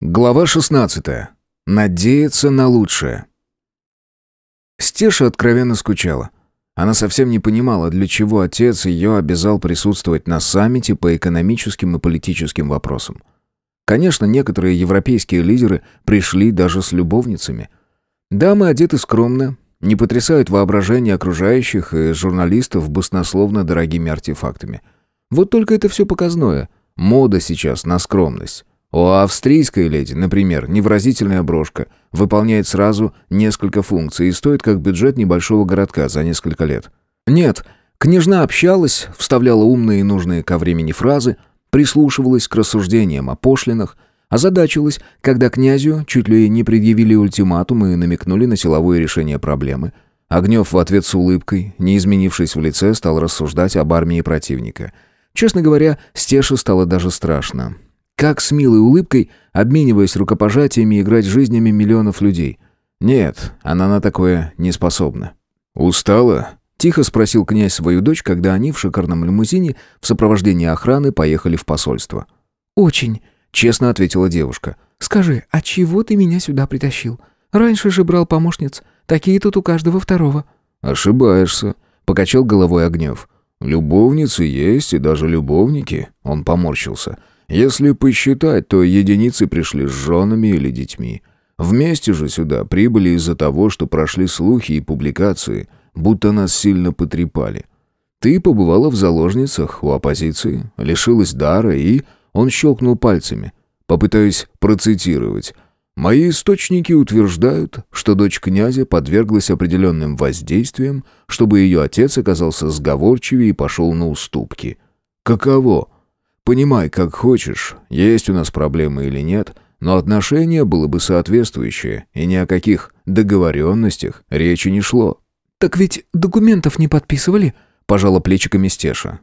Глава 16. Надеяться на лучшее. Стеша откровенно скучала. Она совсем не понимала, для чего отец ее обязал присутствовать на саммите по экономическим и политическим вопросам. Конечно, некоторые европейские лидеры пришли даже с любовницами. Дамы одеты скромно, не потрясают воображение окружающих и журналистов баснословно дорогими артефактами. Вот только это все показное. Мода сейчас на скромность. У австрийской леди, например, невразительная брошка выполняет сразу несколько функций и стоит как бюджет небольшого городка за несколько лет. Нет, княжна общалась, вставляла умные и нужные ко времени фразы, прислушивалась к рассуждениям о пошлинах, озадачилась, когда князю чуть ли не предъявили ультиматум и намекнули на силовое решение проблемы. Огнев в ответ с улыбкой, не изменившись в лице, стал рассуждать об армии противника. Честно говоря, Стеше стало даже страшно. Как с милой улыбкой, обмениваясь рукопожатиями, играть жизнями миллионов людей? Нет, она на такое не способна. «Устала?» — тихо спросил князь свою дочь, когда они в шикарном лимузине в сопровождении охраны поехали в посольство. «Очень», — честно ответила девушка. «Скажи, а чего ты меня сюда притащил? Раньше же брал помощниц. Такие тут у каждого второго». «Ошибаешься», — покачал головой Огнев. «Любовницы есть и даже любовники», — он поморщился. Если посчитать, то единицы пришли с женами или детьми. Вместе же сюда прибыли из-за того, что прошли слухи и публикации, будто нас сильно потрепали. Ты побывала в заложницах у оппозиции, лишилась дара и... Он щелкнул пальцами. Попытаюсь процитировать. Мои источники утверждают, что дочь князя подверглась определенным воздействиям, чтобы ее отец оказался сговорчивее и пошел на уступки. Каково? Понимай, как хочешь, есть у нас проблемы или нет, но отношение было бы соответствующее, и ни о каких договоренностях речи не шло». «Так ведь документов не подписывали?» – пожала плечиками Стеша.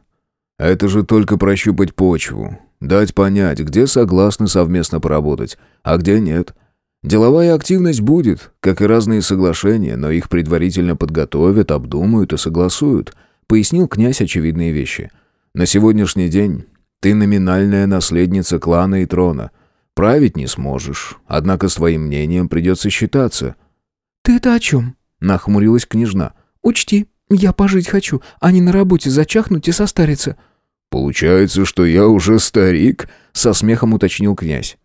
«Это же только прощупать почву, дать понять, где согласны совместно поработать, а где нет. Деловая активность будет, как и разные соглашения, но их предварительно подготовят, обдумают и согласуют», – пояснил князь очевидные вещи. «На сегодняшний день ты номинальная наследница клана и трона. Править не сможешь, однако с твоим мнением придется считаться». «Ты это о чем?» — нахмурилась княжна. «Учти, я пожить хочу, а не на работе зачахнуть и состариться». «Получается, что я уже старик?» — со смехом уточнил князь.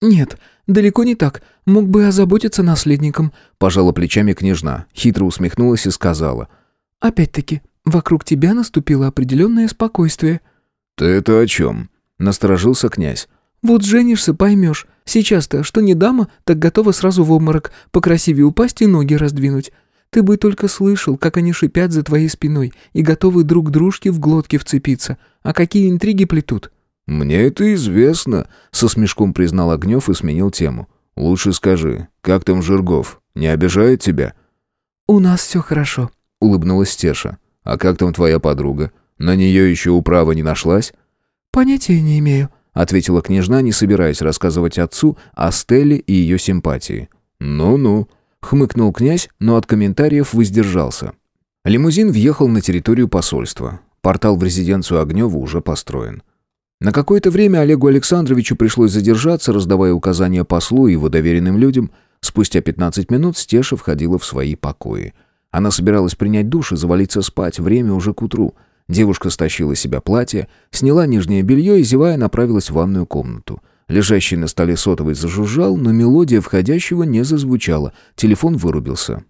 «Нет, далеко не так. Мог бы озаботиться наследником», — пожала плечами княжна, хитро усмехнулась и сказала. «Опять-таки, вокруг тебя наступило определенное спокойствие». «Ты это о чем?» — насторожился князь. «Вот женишься, поймешь. Сейчас-то, что не дама, так готова сразу в обморок, покрасивее упасть и ноги раздвинуть. Ты бы только слышал, как они шипят за твоей спиной и готовы друг дружке в глотке вцепиться. А какие интриги плетут?» «Мне это известно», — со смешком признал Огнев и сменил тему. «Лучше скажи, как там Жиргов? Не обижает тебя?» «У нас все хорошо», — улыбнулась Стеша. «А как там твоя подруга? На нее еще управа не нашлась?» «Понятия не имею», — ответила княжна, не собираясь рассказывать отцу о Стелле и ее симпатии. «Ну-ну», — хмыкнул князь, но от комментариев воздержался. Лимузин въехал на территорию посольства. Портал в резиденцию Огнева уже построен. На какое-то время Олегу Александровичу пришлось задержаться, раздавая указания послу и его доверенным людям. Спустя 15 минут Стеша входила в свои покои. Она собиралась принять душ и завалиться спать, время уже к утру — Девушка стащила себя платье, сняла нижнее белье и, зевая, направилась в ванную комнату. Лежащий на столе сотовый зажужжал, но мелодия входящего не зазвучала. Телефон вырубился.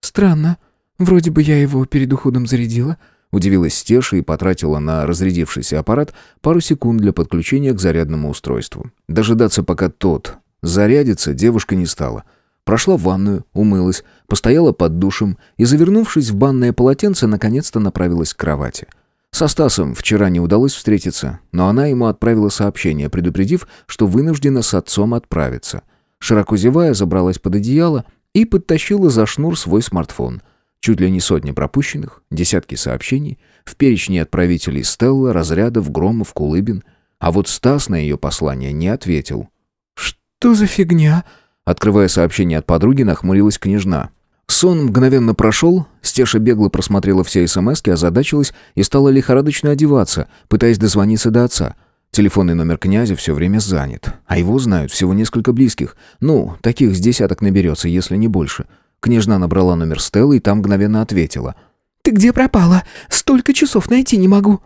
«Странно. Вроде бы я его перед уходом зарядила». Удивилась Стеша и потратила на разрядившийся аппарат пару секунд для подключения к зарядному устройству. Дожидаться, пока тот зарядится, девушка не стала. Прошла в ванную, умылась, постояла под душем и, завернувшись в банное полотенце, наконец-то направилась к кровати. Со Стасом вчера не удалось встретиться, но она ему отправила сообщение, предупредив, что вынуждена с отцом отправиться. Широко зевая, забралась под одеяло и подтащила за шнур свой смартфон. Чуть ли не сотни пропущенных, десятки сообщений, в перечне отправителей Стелла, Разрядов, Громов, Кулыбин. А вот Стас на ее послание не ответил. «Что за фигня?» Открывая сообщение от подруги, нахмурилась княжна. Сон мгновенно прошел, Стеша бегло просмотрела все СМСки, озадачилась и стала лихорадочно одеваться, пытаясь дозвониться до отца. Телефонный номер князя все время занят, а его знают всего несколько близких. Ну, таких с десяток наберется, если не больше. Княжна набрала номер Стеллы и там мгновенно ответила. «Ты где пропала? Столько часов найти не могу».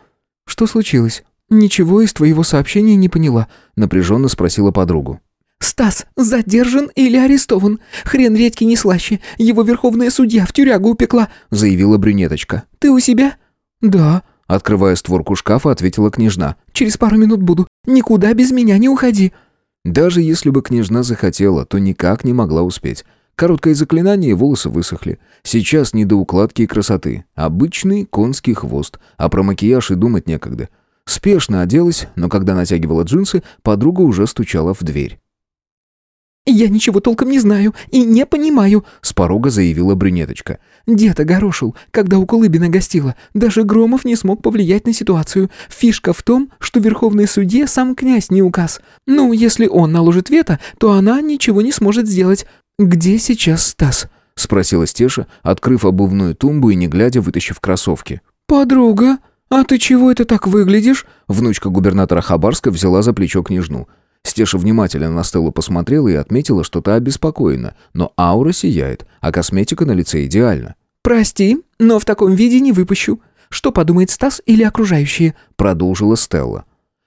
«Что случилось? Ничего из твоего сообщения не поняла», — напряженно спросила подругу. «Стас задержан или арестован? Хрен редьки не слаще. Его верховная судья в тюрягу упекла», — заявила брюнеточка. «Ты у себя?» «Да», Открывая створку шкафа, ответила княжна. «Через пару минут буду. Никуда без меня не уходи». Даже если бы княжна захотела, то никак не могла успеть. Короткое заклинание, волосы высохли. Сейчас не до укладки и красоты. Обычный конский хвост, а про макияж и думать некогда. Спешно оделась, но когда натягивала джинсы, подруга уже стучала в дверь. «Я ничего толком не знаю и не понимаю», — с порога заявила брюнеточка. «Дед огорошил, когда у Кулыбина гостила. Даже Громов не смог повлиять на ситуацию. Фишка в том, что верховный судье сам князь не указ. Ну, если он наложит вето, то она ничего не сможет сделать. Где сейчас Стас?» — спросила Стеша, открыв обувную тумбу и не глядя вытащив кроссовки. «Подруга, а ты чего это так выглядишь?» Внучка губернатора Хабарска взяла за плечо княжну. Стеша внимательно на Стеллу посмотрела и отметила, что та обеспокоена, но аура сияет, а косметика на лице идеальна. «Прости, но в таком виде не выпущу. Что подумает Стас или окружающие?» Продолжила Стелла.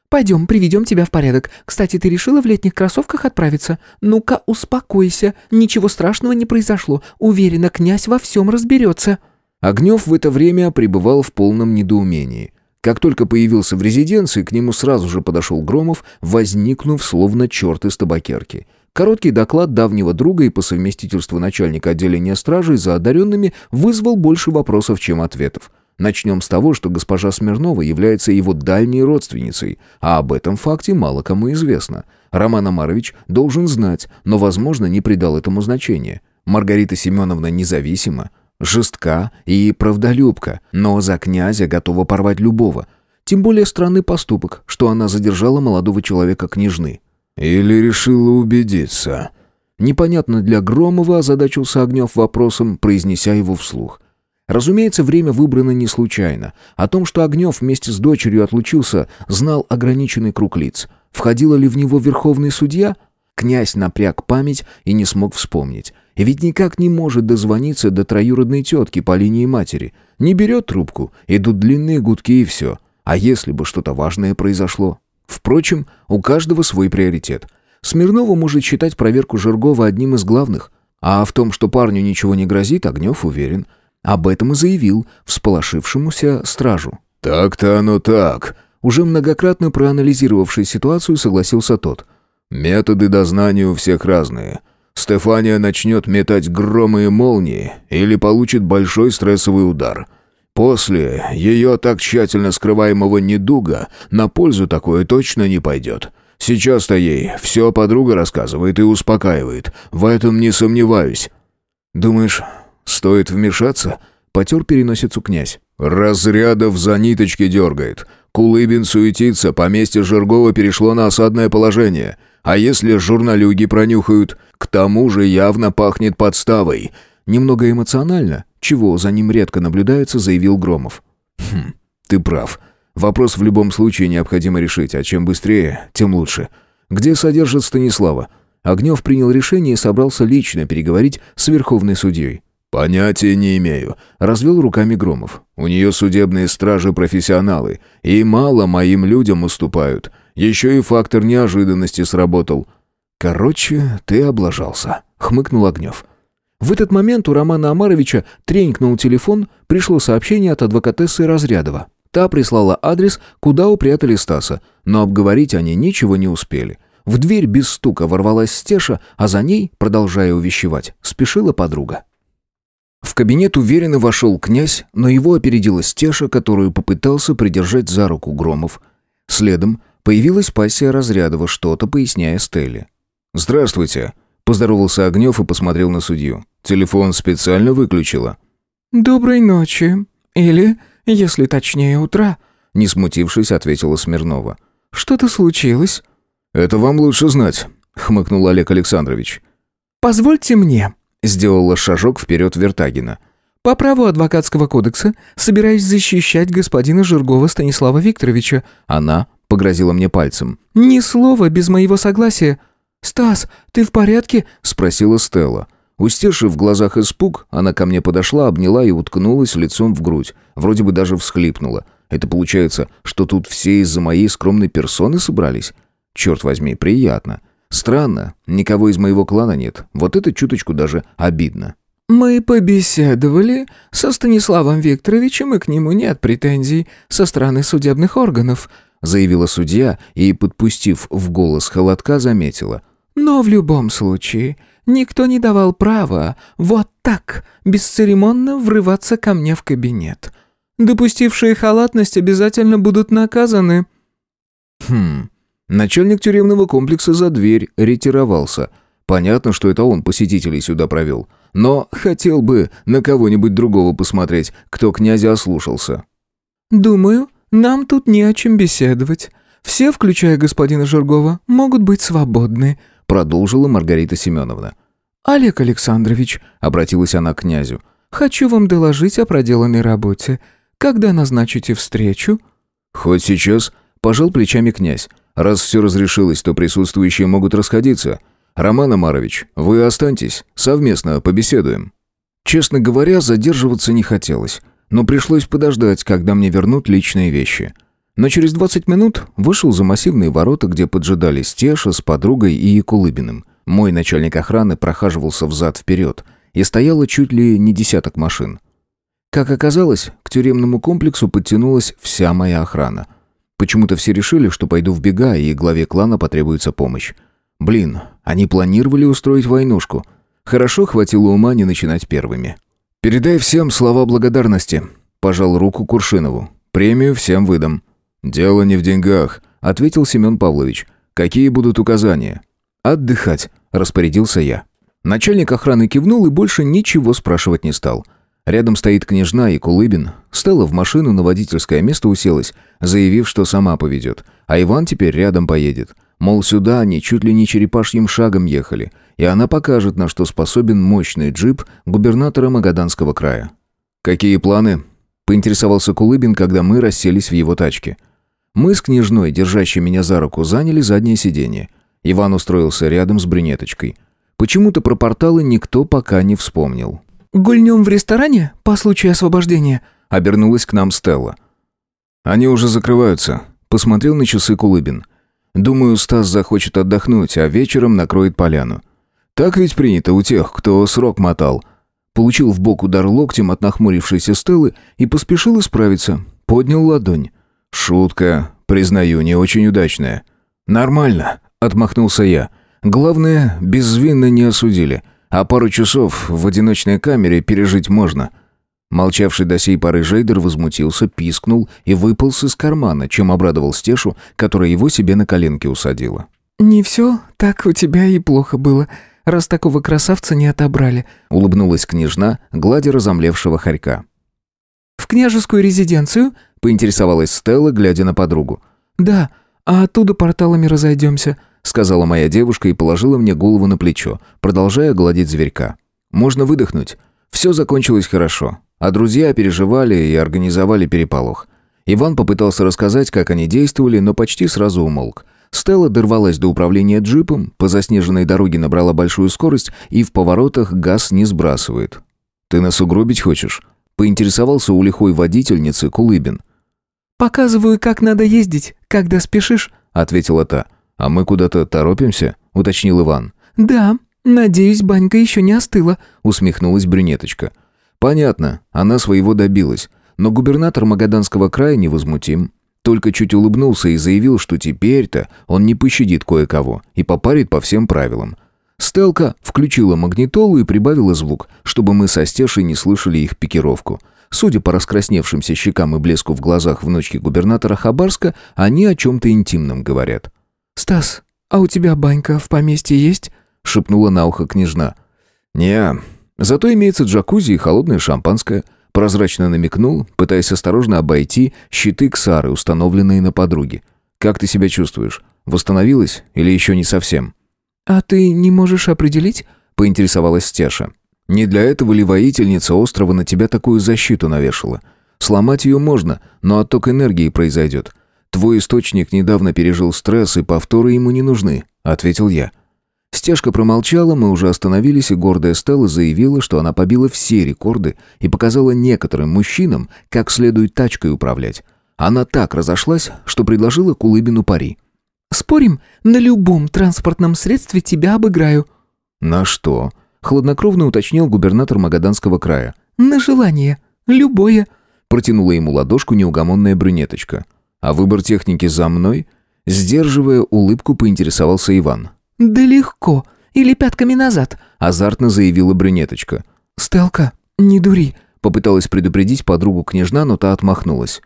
«Пойдем, приведем тебя в порядок. Кстати, ты решила в летних кроссовках отправиться? Ну-ка, успокойся. Ничего страшного не произошло. Уверена, князь во всем разберется». Огнев в это время пребывал в полном недоумении. Как только появился в резиденции, к нему сразу же подошел Громов, возникнув словно черт из табакерки. Короткий доклад давнего друга и по совместительству начальника отделения стражей за одаренными вызвал больше вопросов, чем ответов. Начнем с того, что госпожа Смирнова является его дальней родственницей, а об этом факте мало кому известно. Роман Амарович должен знать, но, возможно, не придал этому значения. Маргарита Семеновна независима, жестка и правдолюбка, но за князя готова порвать любого. Тем более странный поступок, что она задержала молодого человека княжны. «Или решила убедиться?» Непонятно для Громова озадачился Огнев вопросом, произнеся его вслух. Разумеется, время выбрано не случайно. О том, что Огнев вместе с дочерью отлучился, знал ограниченный круг лиц. Входила ли в него верховный судья? Князь напряг память и не смог вспомнить. И ведь никак не может дозвониться до троюродной тетки по линии матери. Не берет трубку, идут длинные гудки и все. А если бы что-то важное произошло? Впрочем, у каждого свой приоритет. Смирнова может считать проверку Жиргова одним из главных. А в том, что парню ничего не грозит, Огнев уверен. Об этом и заявил всполошившемуся стражу. «Так-то оно так», уже многократно проанализировавший ситуацию, согласился тот. «Методы дознания у всех разные. Стефания начнет метать громы и молнии или получит большой стрессовый удар. После ее так тщательно скрываемого недуга на пользу такое точно не пойдет. Сейчас-то ей все подруга рассказывает и успокаивает. В этом не сомневаюсь. Думаешь, стоит вмешаться? Потер переносицу князь. Разрядов за ниточки дергает. Кулыбин суетится, поместье Жиргова перешло на осадное положение. А если журналюги пронюхают? К тому же явно пахнет подставой. Немного эмоционально, чего за ним редко наблюдается, заявил Громов. Хм, ты прав. Вопрос в любом случае необходимо решить, а чем быстрее, тем лучше. Где содержит Станислава? Огнев принял решение и собрался лично переговорить с верховной судьей. «Понятия не имею», — развел руками Громов. «У нее судебные стражи-профессионалы, и мало моим людям уступают. Еще и фактор неожиданности сработал. «Короче, ты облажался», — хмыкнул Огнев. В этот момент у Романа Амаровича тренькнул телефон, пришло сообщение от адвокатессы Разрядова. Та прислала адрес, куда упрятали Стаса, но обговорить они ничего не успели. В дверь без стука ворвалась Стеша, а за ней, продолжая увещевать, спешила подруга. В кабинет уверенно вошел князь, но его опередила Стеша, которую попытался придержать за руку Громов. Следом появилась пассия Разрядова, что-то поясняя Стелле. «Здравствуйте», — поздоровался Огнев и посмотрел на судью. «Телефон специально выключила». «Доброй ночи. Или, если точнее, утра», — не смутившись, ответила Смирнова. «Что-то случилось?» «Это вам лучше знать», — хмыкнул Олег Александрович. «Позвольте мне», — сделала шажок вперед Вертагина. «По праву адвокатского кодекса собираюсь защищать господина Жиргова Станислава Викторовича». Она погрозила мне пальцем. «Ни слова без моего согласия». «Стас, ты в порядке?» — спросила Стелла. Устешив в глазах испуг, она ко мне подошла, обняла и уткнулась лицом в грудь. Вроде бы даже всхлипнула. Это получается, что тут все из-за моей скромной персоны собрались? Черт возьми, приятно. Странно, никого из моего клана нет. Вот это чуточку даже обидно. «Мы побеседовали со Станиславом Викторовичем, и к нему нет претензий со стороны судебных органов», заявила судья и, подпустив в голос холодка, заметила. «Но в любом случае, никто не давал права вот так бесцеремонно врываться ко мне в кабинет. Допустившие халатность обязательно будут наказаны». «Хм...» Начальник тюремного комплекса за дверь ретировался. Понятно, что это он посетителей сюда провел но хотел бы на кого-нибудь другого посмотреть, кто князя ослушался». «Думаю, нам тут не о чем беседовать. Все, включая господина Жиргова, могут быть свободны», продолжила Маргарита Семеновна. «Олег Александрович», — обратилась она к князю, «хочу вам доложить о проделанной работе. Когда назначите встречу?» «Хоть сейчас», — пожал плечами князь. «Раз все разрешилось, то присутствующие могут расходиться. «Роман Амарович, вы останьтесь, совместно побеседуем». Честно говоря, задерживаться не хотелось, но пришлось подождать, когда мне вернут личные вещи. Но через 20 минут вышел за массивные ворота, где поджидали Стеша с подругой и Якулыбиным. Мой начальник охраны прохаживался взад-вперед, и стояло чуть ли не десяток машин. Как оказалось, к тюремному комплексу подтянулась вся моя охрана. Почему-то все решили, что пойду в бега, и главе клана потребуется помощь. Блин, они планировали устроить войнушку. Хорошо хватило ума не начинать первыми. «Передай всем слова благодарности», — пожал руку Куршинову. «Премию всем выдам». «Дело не в деньгах», — ответил Семен Павлович. «Какие будут указания?» «Отдыхать», — распорядился я. Начальник охраны кивнул и больше ничего спрашивать не стал. Рядом стоит княжна и Кулыбин. Стелла в машину на водительское место уселась, заявив, что сама поведет. А Иван теперь рядом поедет. Мол, сюда они чуть ли не черепашьим шагом ехали, и она покажет, на что способен мощный джип губернатора Магаданского края. «Какие планы?» – поинтересовался Кулыбин, когда мы расселись в его тачке. Мы с княжной, держащей меня за руку, заняли заднее сиденье. Иван устроился рядом с брюнеточкой. Почему-то про порталы никто пока не вспомнил. «Гульнем в ресторане по случаю освобождения?» – обернулась к нам Стелла. «Они уже закрываются», – посмотрел на часы Кулыбин. Думаю, Стас захочет отдохнуть, а вечером накроет поляну. Так ведь принято у тех, кто срок мотал. Получил в бок удар локтем от нахмурившейся Стеллы и поспешил исправиться. Поднял ладонь. Шутка, признаю, не очень удачная. Нормально, отмахнулся я. Главное, безвинно не осудили, а пару часов в одиночной камере пережить можно. Молчавший до сей поры Жейдер возмутился, пискнул и выполз из кармана, чем обрадовал Стешу, которая его себе на коленки усадила. «Не все так у тебя и плохо было, раз такого красавца не отобрали», улыбнулась княжна, гладя разомлевшего хорька. «В княжескую резиденцию?» поинтересовалась Стелла, глядя на подругу. «Да, а оттуда порталами разойдемся», сказала моя девушка и положила мне голову на плечо, продолжая гладить зверька. «Можно выдохнуть. Все закончилось хорошо. А друзья переживали и организовали переполох. Иван попытался рассказать, как они действовали, но почти сразу умолк. Стелла дорвалась до управления джипом, по заснеженной дороге набрала большую скорость и в поворотах газ не сбрасывает. «Ты нас угробить хочешь?» — поинтересовался у лихой водительницы Кулыбин. «Показываю, как надо ездить, когда спешишь», — ответила та. «А мы куда-то торопимся?» — уточнил Иван. «Да, надеюсь, банька еще не остыла», — усмехнулась брюнеточка. Понятно, она своего добилась, но губернатор Магаданского края невозмутим. Только чуть улыбнулся и заявил, что теперь-то он не пощадит кое-кого и попарит по всем правилам. Стелка включила магнитолу и прибавила звук, чтобы мы со Стешей не слышали их пикировку. Судя по раскрасневшимся щекам и блеску в глазах внучки губернатора Хабарска, они о чем-то интимном говорят. «Стас, а у тебя банька в поместье есть?» — шепнула на ухо княжна. «Не, Зато имеется джакузи и холодное шампанское. Прозрачно намекнул, пытаясь осторожно обойти щиты Ксары, установленные на подруге. «Как ты себя чувствуешь? Восстановилась или еще не совсем?» «А ты не можешь определить?» — поинтересовалась Стеша. «Не для этого ли воительница острова на тебя такую защиту навешала? Сломать ее можно, но отток энергии произойдет. «Твой источник недавно пережил стресс, и повторы ему не нужны», — ответил я. Стежка промолчала, мы уже остановились, и гордая Стелла заявила, что она побила все рекорды и показала некоторым мужчинам, как следует тачкой управлять. Она так разошлась, что предложила Кулыбину пари. «Спорим, на любом транспортном средстве тебя обыграю». «На что?» — хладнокровно уточнил губернатор Магаданского края. «На желание. Любое». Протянула ему ладошку неугомонная брюнеточка. «А выбор техники за мной?» Сдерживая улыбку, поинтересовался Иван. «Да легко. Или пятками назад», — азартно заявила брюнеточка. «Стелка, не дури», — попыталась предупредить подругу княжна, но та отмахнулась.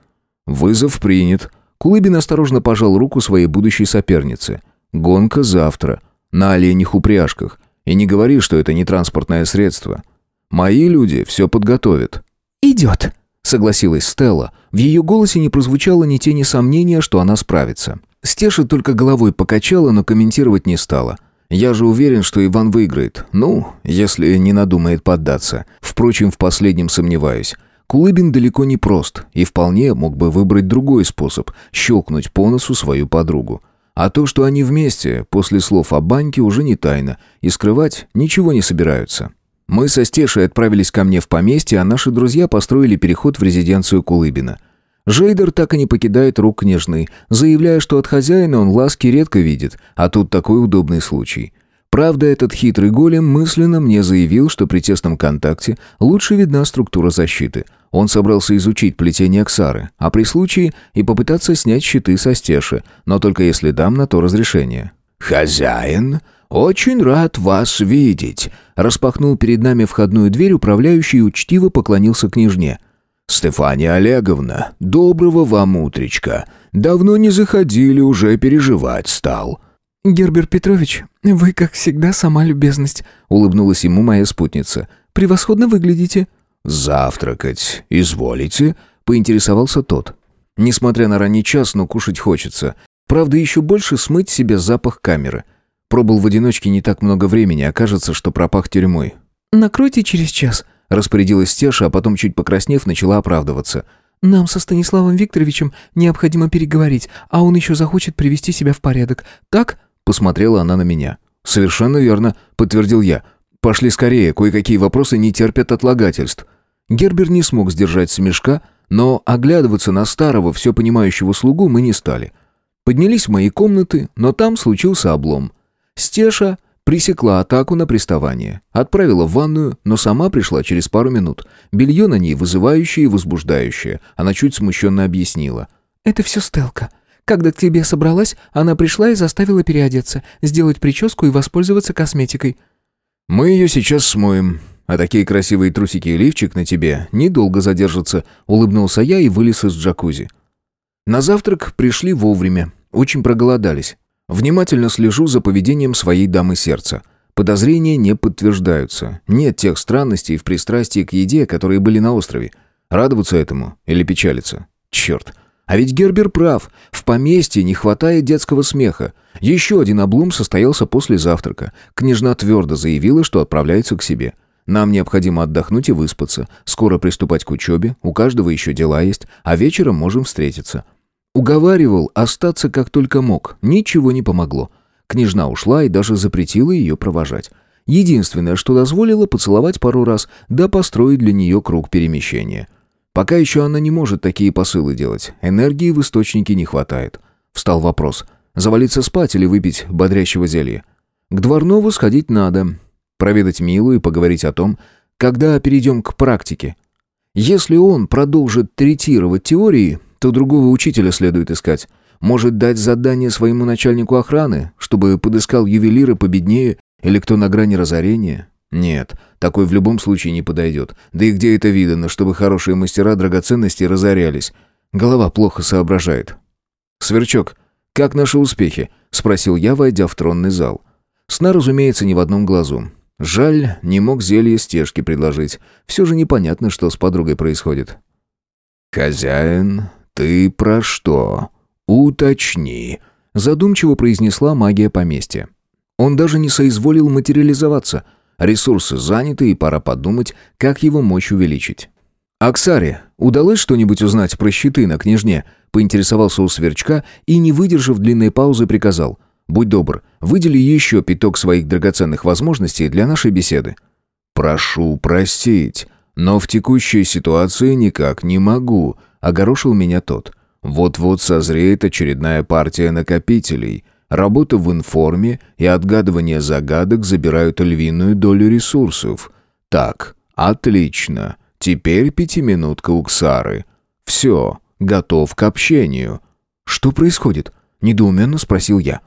«Вызов принят». Кулыбин осторожно пожал руку своей будущей сопернице. «Гонка завтра. На оленях упряжках. И не говори, что это не транспортное средство. Мои люди все подготовят». «Идет», — согласилась Стелла. В ее голосе не прозвучало ни тени сомнения, что она справится. Стеша только головой покачала, но комментировать не стала. Я же уверен, что Иван выиграет. Ну, если не надумает поддаться. Впрочем, в последнем сомневаюсь. Кулыбин далеко не прост и вполне мог бы выбрать другой способ – щелкнуть по носу свою подругу. А то, что они вместе, после слов о банке, уже не тайна, и скрывать ничего не собираются. Мы со Стешей отправились ко мне в поместье, а наши друзья построили переход в резиденцию Кулыбина. Жейдер так и не покидает рук княжны, заявляя, что от хозяина он ласки редко видит, а тут такой удобный случай. Правда, этот хитрый голем мысленно мне заявил, что при тесном контакте лучше видна структура защиты. Он собрался изучить плетение Ксары, а при случае и попытаться снять щиты со стеши, но только если дам на то разрешение. «Хозяин, очень рад вас видеть», — распахнул перед нами входную дверь управляющий и учтиво поклонился княжне. «Стефания Олеговна, доброго вам утречка. Давно не заходили, уже переживать стал». «Гербер Петрович, вы, как всегда, сама любезность», — улыбнулась ему моя спутница. «Превосходно выглядите». «Завтракать изволите?» — поинтересовался тот. Несмотря на ранний час, но кушать хочется. Правда, еще больше смыть себе запах камеры. Пробыл в одиночке не так много времени, а кажется, что пропах тюрьмой. «Накройте через час», Распорядилась Стеша, а потом, чуть покраснев, начала оправдываться. «Нам со Станиславом Викторовичем необходимо переговорить, а он еще захочет привести себя в порядок. Так?» Посмотрела она на меня. «Совершенно верно», — подтвердил я. «Пошли скорее, кое-какие вопросы не терпят отлагательств». Гербер не смог сдержать смешка, но оглядываться на старого, все понимающего слугу мы не стали. Поднялись в мои комнаты, но там случился облом. Стеша Пресекла атаку на приставание. Отправила в ванную, но сама пришла через пару минут. Белье на ней вызывающее и возбуждающее. Она чуть смущенно объяснила. «Это все Стелка. Когда к тебе собралась, она пришла и заставила переодеться, сделать прическу и воспользоваться косметикой». «Мы ее сейчас смоем, а такие красивые трусики и лифчик на тебе недолго задержатся», улыбнулся я и вылез из джакузи. На завтрак пришли вовремя, очень проголодались. Внимательно слежу за поведением своей дамы сердца. Подозрения не подтверждаются. Нет тех странностей в пристрастии к еде, которые были на острове. Радоваться этому или печалиться? Черт. А ведь Гербер прав. В поместье не хватает детского смеха. Еще один облом состоялся после завтрака. Княжна твердо заявила, что отправляется к себе. Нам необходимо отдохнуть и выспаться. Скоро приступать к учебе. У каждого еще дела есть. А вечером можем встретиться. Уговаривал остаться как только мог, ничего не помогло. Княжна ушла и даже запретила ее провожать. Единственное, что дозволило поцеловать пару раз, да построить для нее круг перемещения. Пока еще она не может такие посылы делать, энергии в источнике не хватает. Встал вопрос, завалиться спать или выпить бодрящего зелья. К Дворнову сходить надо, проведать Милу и поговорить о том, когда перейдем к практике. Если он продолжит третировать теории, то другого учителя следует искать. Может дать задание своему начальнику охраны, чтобы подыскал ювелира победнее или кто на грани разорения? Нет, такой в любом случае не подойдет. Да и где это видано, чтобы хорошие мастера драгоценностей разорялись? Голова плохо соображает. «Сверчок, как наши успехи?» — спросил я, войдя в тронный зал. Сна, разумеется, ни в одном глазу. Жаль, не мог зелье стежки предложить. Все же непонятно, что с подругой происходит. «Хозяин, «Ты про что? Уточни», — задумчиво произнесла магия поместья. Он даже не соизволил материализоваться. Ресурсы заняты, и пора подумать, как его мощь увеличить. «Аксаре, удалось что-нибудь узнать про щиты на княжне?» поинтересовался у сверчка и, не выдержав длинной паузы, приказал. «Будь добр, выдели еще пяток своих драгоценных возможностей для нашей беседы». «Прошу простить, но в текущей ситуации никак не могу», — огорошил меня тот. «Вот-вот созреет очередная партия накопителей. Работа в информе и отгадывание загадок забирают львиную долю ресурсов. Так, отлично. Теперь пятиминутка у Ксары. Все, готов к общению». «Что происходит?» — недоуменно спросил я.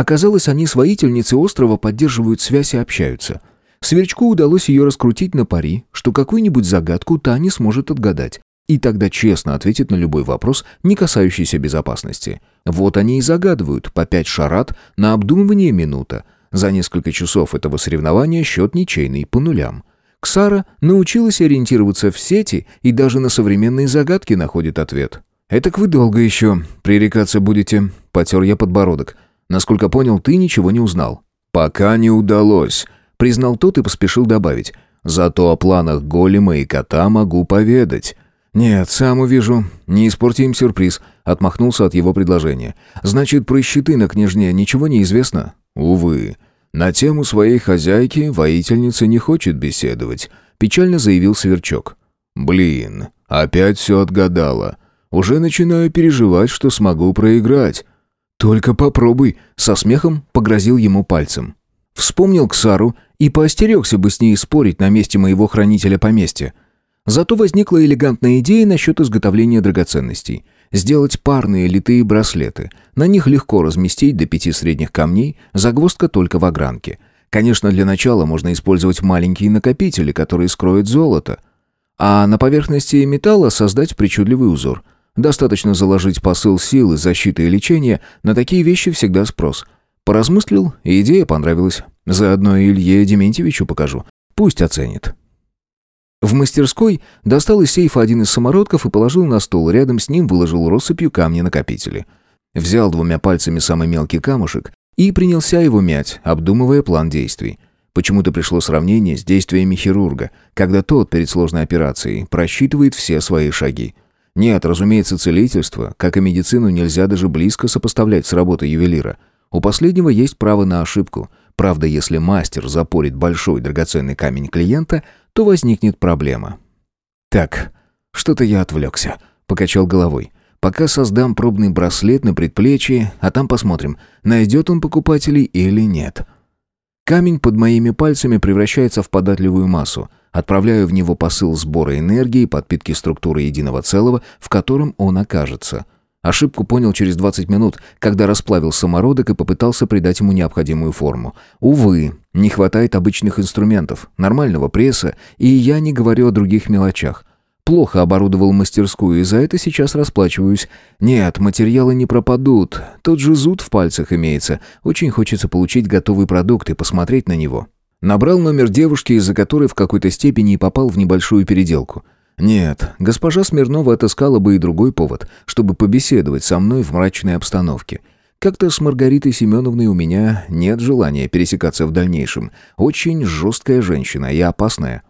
Оказалось, они с воительницей острова поддерживают связь и общаются. Сверчку удалось ее раскрутить на пари, что какую-нибудь загадку та не сможет отгадать, и тогда честно ответит на любой вопрос, не касающийся безопасности. Вот они и загадывают по пять шарат на обдумывание минута. За несколько часов этого соревнования счет ничейный по нулям. Ксара научилась ориентироваться в сети и даже на современные загадки находит ответ. «Этак вы долго еще пререкаться будете?» — потер я подбородок. «Насколько понял, ты ничего не узнал». «Пока не удалось», — признал тот и поспешил добавить. «Зато о планах голема и кота могу поведать». «Нет, сам увижу. Не испорти им сюрприз», — отмахнулся от его предложения. «Значит, про щиты на княжне ничего не известно?» «Увы. На тему своей хозяйки воительница не хочет беседовать, печально заявил Сверчок. Блин, опять все отгадала. Уже начинаю переживать, что смогу проиграть. Только попробуй, со смехом погрозил ему пальцем. Вспомнил Ксару и поостерегся бы с ней спорить на месте моего хранителя поместья. Зато возникла элегантная идея насчет изготовления драгоценностей – Сделать парные литые браслеты. На них легко разместить до пяти средних камней, загвоздка только в огранке. Конечно, для начала можно использовать маленькие накопители, которые скроют золото. А на поверхности металла создать причудливый узор. Достаточно заложить посыл силы, защиты и лечения, на такие вещи всегда спрос. Поразмыслил, и идея понравилась. Заодно и Илье Дементьевичу покажу. Пусть оценит. В мастерской достал из сейфа один из самородков и положил на стол, рядом с ним выложил россыпью камни-накопители. Взял двумя пальцами самый мелкий камушек и принялся его мять, обдумывая план действий. Почему-то пришло сравнение с действиями хирурга, когда тот перед сложной операцией просчитывает все свои шаги. Нет, разумеется, целительство, как и медицину, нельзя даже близко сопоставлять с работой ювелира. У последнего есть право на ошибку. Правда, если мастер запорит большой драгоценный камень клиента – то возникнет проблема. «Так, что-то я отвлекся», — покачал головой. «Пока создам пробный браслет на предплечье, а там посмотрим, найдет он покупателей или нет». Камень под моими пальцами превращается в податливую массу. Отправляю в него посыл сбора энергии, подпитки структуры единого целого, в котором он окажется — Ошибку понял через 20 минут, когда расплавил самородок и попытался придать ему необходимую форму. Увы, не хватает обычных инструментов, нормального пресса, и я не говорю о других мелочах. Плохо оборудовал мастерскую, и за это сейчас расплачиваюсь. Нет, материалы не пропадут. Тот же зуд в пальцах имеется. Очень хочется получить готовый продукт и посмотреть на него. Набрал номер девушки, из-за которой в какой-то степени и попал в небольшую переделку. Нет, госпожа Смирнова отыскала бы и другой повод, чтобы побеседовать со мной в мрачной обстановке. Как-то с Маргаритой Семеновной у меня нет желания пересекаться в дальнейшем. Очень жесткая женщина и опасная.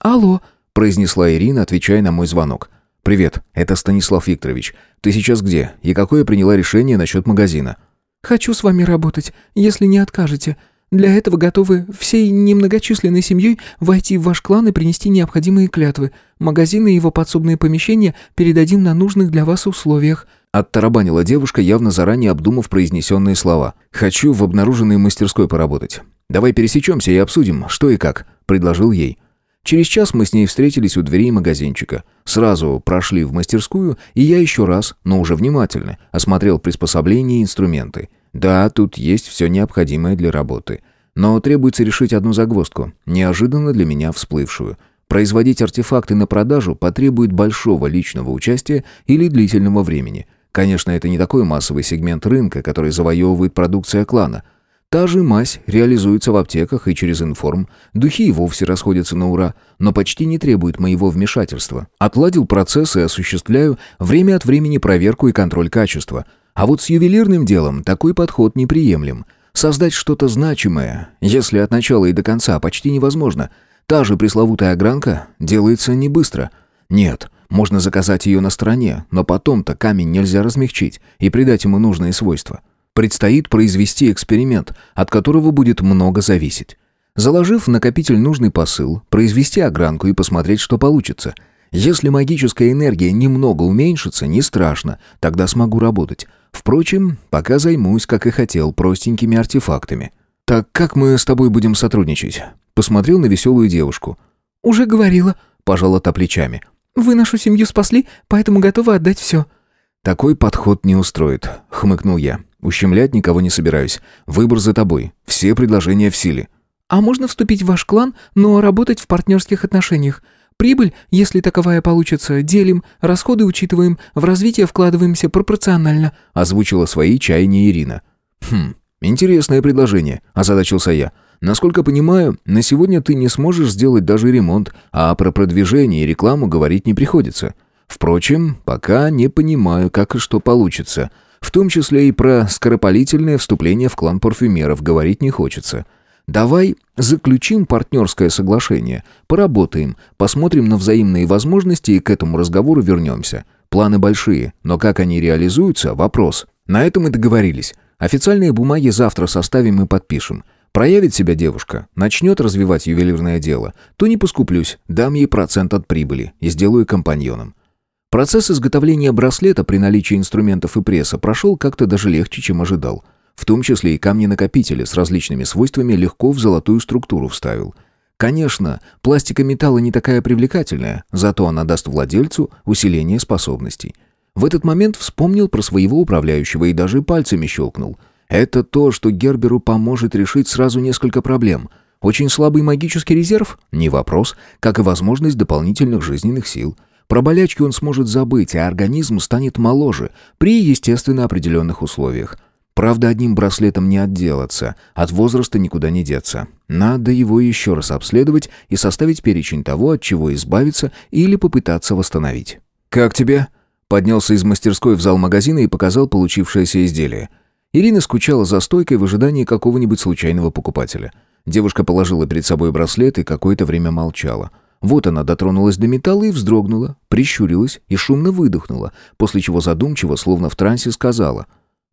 «Алло», — произнесла Ирина, отвечая на мой звонок. «Привет, это Станислав Викторович. Ты сейчас где? И какое приняла решение насчет магазина?» «Хочу с вами работать, если не откажете. Для этого готовы всей немногочисленной семьей войти в ваш клан и принести необходимые клятвы. Магазины и его подсобные помещения передадим на нужных для вас условиях». Оттарабанила девушка, явно заранее обдумав произнесенные слова. «Хочу в обнаруженной мастерской поработать. Давай пересечемся и обсудим, что и как», — предложил ей. Через час мы с ней встретились у дверей магазинчика. Сразу прошли в мастерскую, и я еще раз, но уже внимательно, осмотрел приспособления и инструменты. Да, тут есть все необходимое для работы. Но требуется решить одну загвоздку, неожиданно для меня всплывшую. Производить артефакты на продажу потребует большого личного участия или длительного времени. Конечно, это не такой массовый сегмент рынка, который завоевывает продукция клана. Та же мазь реализуется в аптеках и через информ. Духи и вовсе расходятся на ура, но почти не требует моего вмешательства. Отладил процесс и осуществляю время от времени проверку и контроль качества – а вот с ювелирным делом такой подход неприемлем. Создать что-то значимое, если от начала и до конца почти невозможно. Та же пресловутая огранка делается не быстро. Нет, можно заказать ее на стороне, но потом-то камень нельзя размягчить и придать ему нужные свойства. Предстоит произвести эксперимент, от которого будет много зависеть. Заложив в накопитель нужный посыл, произвести огранку и посмотреть, что получится. Если магическая энергия немного уменьшится, не страшно, тогда смогу работать. Впрочем, пока займусь, как и хотел, простенькими артефактами. «Так как мы с тобой будем сотрудничать?» Посмотрел на веселую девушку. «Уже говорила», — пожала та плечами. «Вы нашу семью спасли, поэтому готовы отдать все». «Такой подход не устроит», — хмыкнул я. «Ущемлять никого не собираюсь. Выбор за тобой. Все предложения в силе». «А можно вступить в ваш клан, но работать в партнерских отношениях? Прибыль, если таковая получится, делим, расходы учитываем, в развитие вкладываемся пропорционально», — озвучила свои чаяния Ирина. «Хм, интересное предложение», — озадачился я. «Насколько понимаю, на сегодня ты не сможешь сделать даже ремонт, а про продвижение и рекламу говорить не приходится». Впрочем, пока не понимаю, как и что получится. В том числе и про скоропалительное вступление в клан парфюмеров говорить не хочется. Давай заключим партнерское соглашение, поработаем, посмотрим на взаимные возможности и к этому разговору вернемся. Планы большие, но как они реализуются – вопрос. На этом и договорились. Официальные бумаги завтра составим и подпишем. Проявит себя девушка, начнет развивать ювелирное дело, то не поскуплюсь, дам ей процент от прибыли и сделаю компаньоном. Процесс изготовления браслета при наличии инструментов и пресса прошел как-то даже легче, чем ожидал. В том числе и камни-накопители с различными свойствами легко в золотую структуру вставил. Конечно, пластика металла не такая привлекательная, зато она даст владельцу усиление способностей. В этот момент вспомнил про своего управляющего и даже пальцами щелкнул. Это то, что Герберу поможет решить сразу несколько проблем. Очень слабый магический резерв? Не вопрос, как и возможность дополнительных жизненных сил – про болячки он сможет забыть, а организм станет моложе при, естественно, определенных условиях. Правда, одним браслетом не отделаться, от возраста никуда не деться. Надо его еще раз обследовать и составить перечень того, от чего избавиться или попытаться восстановить. «Как тебе?» Поднялся из мастерской в зал магазина и показал получившееся изделие. Ирина скучала за стойкой в ожидании какого-нибудь случайного покупателя. Девушка положила перед собой браслет и какое-то время молчала. Вот она дотронулась до металла и вздрогнула, прищурилась и шумно выдохнула, после чего задумчиво, словно в трансе, сказала.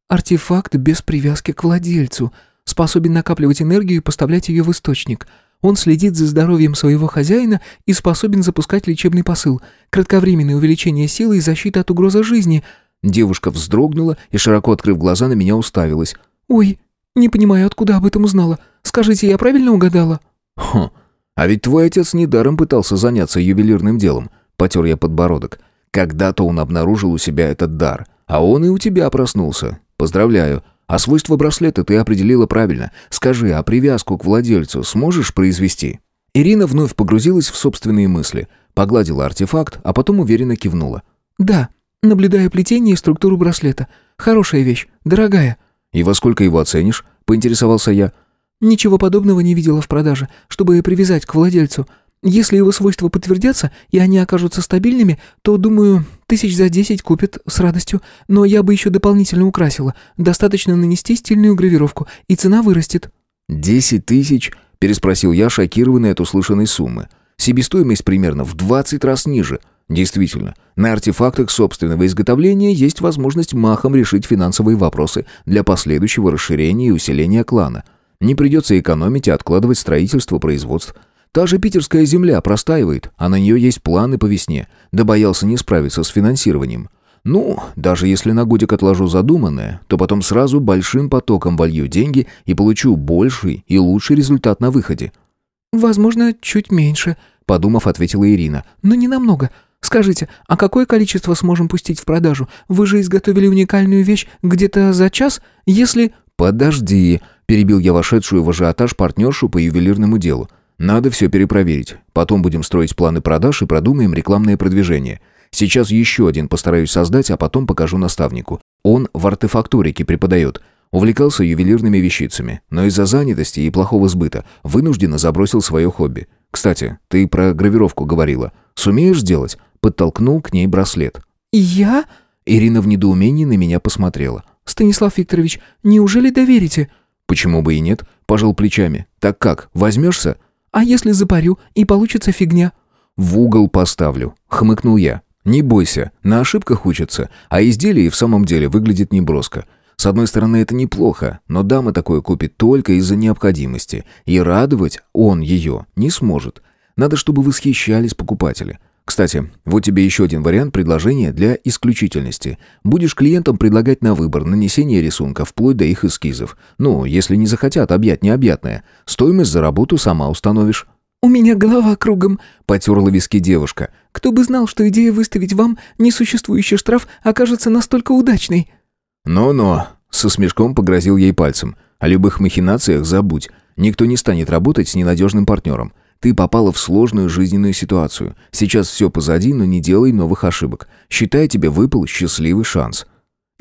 «Артефакт без привязки к владельцу, способен накапливать энергию и поставлять ее в источник. Он следит за здоровьем своего хозяина и способен запускать лечебный посыл, кратковременное увеличение силы и защита от угрозы жизни». Девушка вздрогнула и, широко открыв глаза, на меня уставилась. «Ой, не понимаю, откуда об этом узнала. Скажите, я правильно угадала?» «Хм, а ведь твой отец недаром пытался заняться ювелирным делом. Потер я подбородок. Когда-то он обнаружил у себя этот дар. А он и у тебя проснулся. Поздравляю. А свойства браслета ты определила правильно. Скажи, а привязку к владельцу сможешь произвести?» Ирина вновь погрузилась в собственные мысли. Погладила артефакт, а потом уверенно кивнула. «Да, наблюдаю плетение и структуру браслета. Хорошая вещь, дорогая». «И во сколько его оценишь?» — поинтересовался я. Ничего подобного не видела в продаже, чтобы привязать к владельцу. Если его свойства подтвердятся, и они окажутся стабильными, то, думаю, тысяч за десять купят с радостью. Но я бы еще дополнительно украсила. Достаточно нанести стильную гравировку, и цена вырастет». «Десять тысяч?» – переспросил я, шокированный от услышанной суммы. «Себестоимость примерно в двадцать раз ниже». Действительно, на артефактах собственного изготовления есть возможность махом решить финансовые вопросы для последующего расширения и усиления клана – не придется экономить и откладывать строительство производств. Та же питерская земля простаивает, а на нее есть планы по весне. Да боялся не справиться с финансированием. Ну, даже если на годик отложу задуманное, то потом сразу большим потоком волью деньги и получу больший и лучший результат на выходе. «Возможно, чуть меньше», — подумав, ответила Ирина. «Но не намного. Скажите, а какое количество сможем пустить в продажу? Вы же изготовили уникальную вещь где-то за час, если...» «Подожди», Перебил я вошедшую в ажиотаж партнершу по ювелирному делу. Надо все перепроверить. Потом будем строить планы продаж и продумаем рекламное продвижение. Сейчас еще один постараюсь создать, а потом покажу наставнику. Он в артефакторике преподает. Увлекался ювелирными вещицами, но из-за занятости и плохого сбыта вынужденно забросил свое хобби. Кстати, ты про гравировку говорила. Сумеешь сделать? Подтолкнул к ней браслет. «Я?» Ирина в недоумении на меня посмотрела. «Станислав Викторович, неужели доверите?» «Почему бы и нет?» – пожал плечами. «Так как, возьмешься?» «А если запарю, и получится фигня?» в угол поставлю», — хмыкнул я. «Не бойся, на ошибках учатся, а изделие в самом деле выглядит неброско. С одной стороны, это неплохо, но дама такое купит только из-за необходимости, и радовать он ее не сможет. Надо, чтобы восхищались покупатели. Кстати, вот тебе еще один вариант предложения для исключительности. Будешь клиентам предлагать на выбор нанесение рисунка вплоть до их эскизов. Ну, если не захотят объять необъятное. Стоимость за работу сама установишь. «У меня голова кругом», — потерла виски девушка. «Кто бы знал, что идея выставить вам несуществующий штраф окажется настолько удачной». «Но-но», — со смешком погрозил ей пальцем. «О любых махинациях забудь. Никто не станет работать с ненадежным партнером. Ты попала в сложную жизненную ситуацию. Сейчас все позади, но не делай новых ошибок. Считай, тебе выпал счастливый шанс».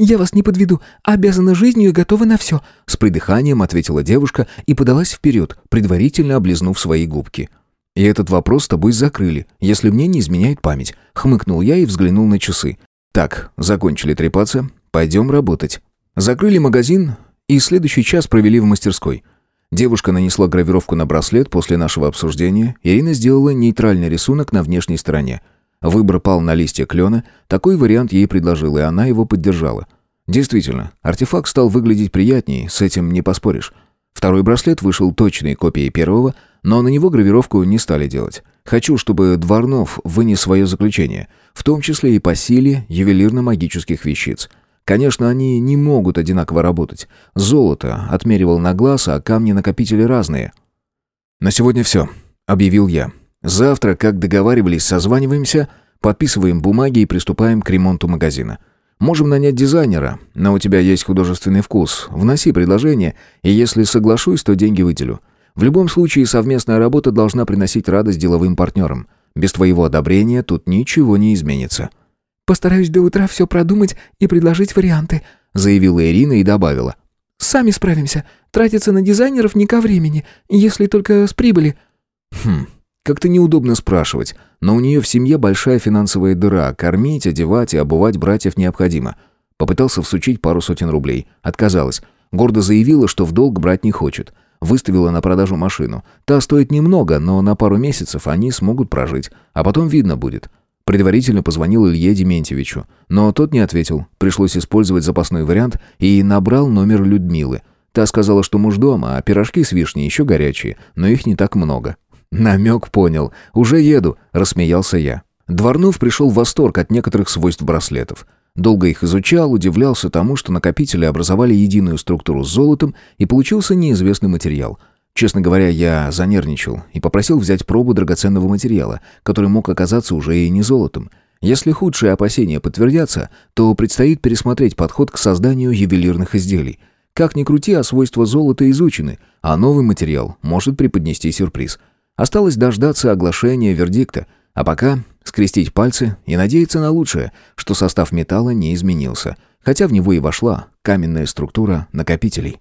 «Я вас не подведу. Обязана жизнью и готова на все», — с придыханием ответила девушка и подалась вперед, предварительно облизнув свои губки. «И этот вопрос с тобой закрыли, если мне не изменяет память», — хмыкнул я и взглянул на часы. «Так, закончили трепаться, пойдем работать». Закрыли магазин и следующий час провели в мастерской. Девушка нанесла гравировку на браслет после нашего обсуждения, Ирина сделала нейтральный рисунок на внешней стороне — Выбор пал на листья клена, такой вариант ей предложил, и она его поддержала. Действительно, артефакт стал выглядеть приятнее, с этим не поспоришь. Второй браслет вышел точной копией первого, но на него гравировку не стали делать. Хочу, чтобы Дворнов вынес свое заключение, в том числе и по силе ювелирно-магических вещиц. Конечно, они не могут одинаково работать. Золото отмеривал на глаз, а камни-накопители разные. «На сегодня все», — объявил я. Завтра, как договаривались, созваниваемся, подписываем бумаги и приступаем к ремонту магазина. Можем нанять дизайнера, но у тебя есть художественный вкус. Вноси предложение, и если соглашусь, то деньги выделю. В любом случае, совместная работа должна приносить радость деловым партнерам. Без твоего одобрения тут ничего не изменится». «Постараюсь до утра все продумать и предложить варианты», заявила Ирина и добавила. «Сами справимся. Тратиться на дизайнеров не ко времени, если только с прибыли». «Хм, как-то неудобно спрашивать, но у нее в семье большая финансовая дыра, кормить, одевать и обувать братьев необходимо. Попытался всучить пару сотен рублей. Отказалась. Гордо заявила, что в долг брать не хочет. Выставила на продажу машину. Та стоит немного, но на пару месяцев они смогут прожить. А потом видно будет. Предварительно позвонил Илье Дементьевичу. Но тот не ответил. Пришлось использовать запасной вариант и набрал номер Людмилы. Та сказала, что муж дома, а пирожки с вишней еще горячие, но их не так много. «Намек понял. Уже еду», — рассмеялся я. Дворнов пришел в восторг от некоторых свойств браслетов. Долго их изучал, удивлялся тому, что накопители образовали единую структуру с золотом, и получился неизвестный материал. Честно говоря, я занервничал и попросил взять пробу драгоценного материала, который мог оказаться уже и не золотом. Если худшие опасения подтвердятся, то предстоит пересмотреть подход к созданию ювелирных изделий. Как ни крути, а свойства золота изучены, а новый материал может преподнести сюрприз — Осталось дождаться оглашения вердикта, а пока скрестить пальцы и надеяться на лучшее, что состав металла не изменился, хотя в него и вошла каменная структура накопителей.